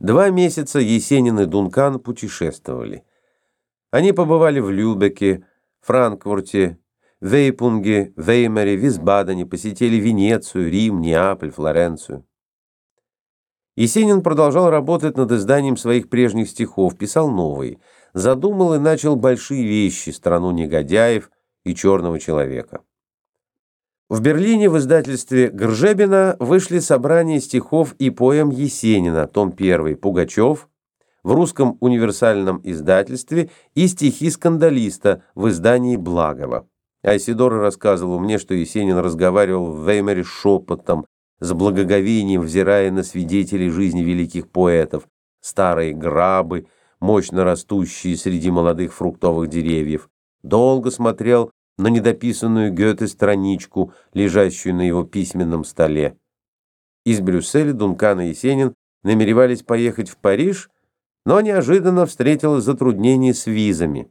Два месяца Есенин и Дункан путешествовали. Они побывали в Любеке, Франкфурте, Вейпунге, Веймаре, Висбадене, посетили Венецию, Рим, Неаполь, Флоренцию. Есенин продолжал работать над изданием своих прежних стихов, писал новые, задумал и начал большие вещи «Страну негодяев» и «Черного человека». В Берлине в издательстве Гржебина вышли собрания стихов и поэм Есенина, том 1, Пугачев, в русском универсальном издательстве и стихи скандалиста в издании Благова. Айсидора рассказывал мне, что Есенин разговаривал в Веймаре шепотом, с благоговением взирая на свидетелей жизни великих поэтов, старые грабы, мощно растущие среди молодых фруктовых деревьев. Долго смотрел на недописанную Гёте страничку, лежащую на его письменном столе. Из Брюсселя Дункан и Есенин намеревались поехать в Париж, но неожиданно встретилось затруднение с визами.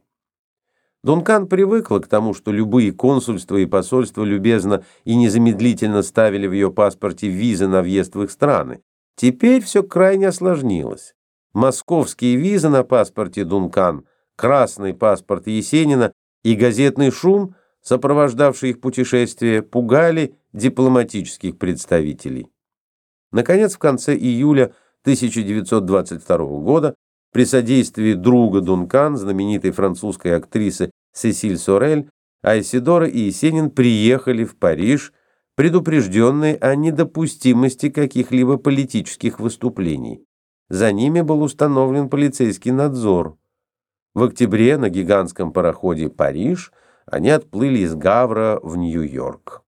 Дункан привыкла к тому, что любые консульства и посольства любезно и незамедлительно ставили в ее паспорте визы на въезд в их страны. Теперь все крайне осложнилось. Московские визы на паспорте Дункан, красный паспорт Есенина и газетный шум, сопровождавший их путешествие, пугали дипломатических представителей. Наконец, в конце июля 1922 года при содействии друга Дункан, знаменитой французской актрисы Сесиль Сорель, Айсидора и Есенин приехали в Париж, предупрежденные о недопустимости каких-либо политических выступлений. За ними был установлен полицейский надзор. В октябре на гигантском пароходе «Париж» они отплыли из Гавра в Нью-Йорк.